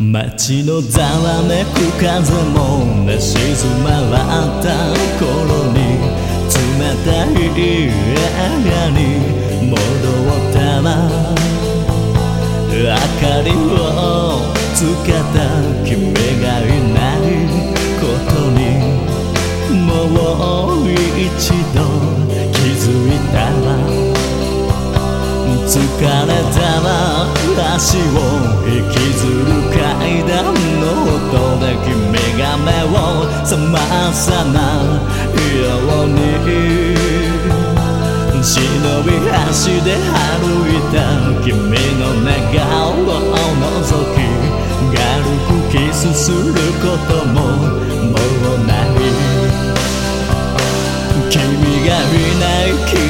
街のざわめく風も寝静まった頃に冷たい部屋に戻ったら明かりをつけた君がいない疲れたら足を引きずる階段の音で君が目を覚まさないように忍び足で歩いた君の寝顔を覗き軽くキスすることももうない君がいない君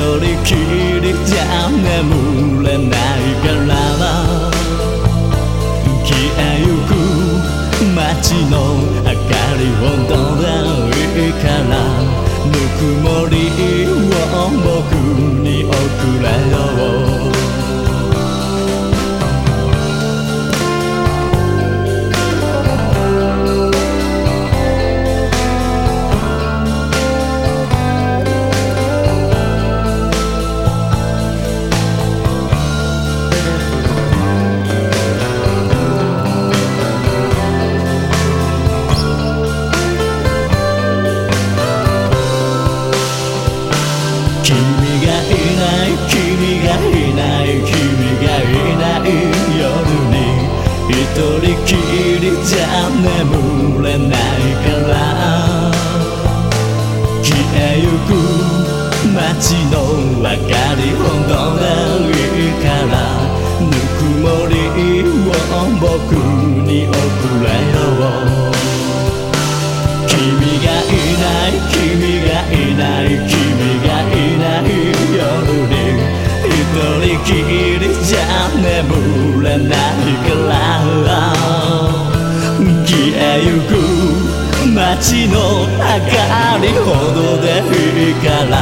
人きりじゃ眠れないから。消えゆく街の明かりをどでいから。ぬくもりを僕に送れよ。君がいない君がいない君がいない夜に一人きりじゃ眠れないから。消えゆく街の明かりほどでいいから。ぬくもりを僕に送れよ。一人きりじゃ眠れないから。消えゆく街の明かりほどでいいから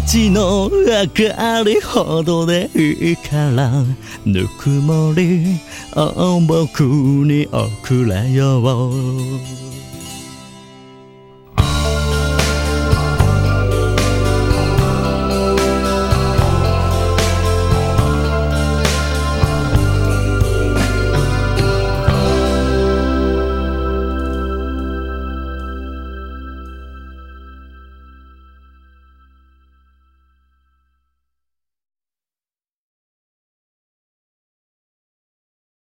街の明かりほどでいいからぬくもりを僕に送れよう。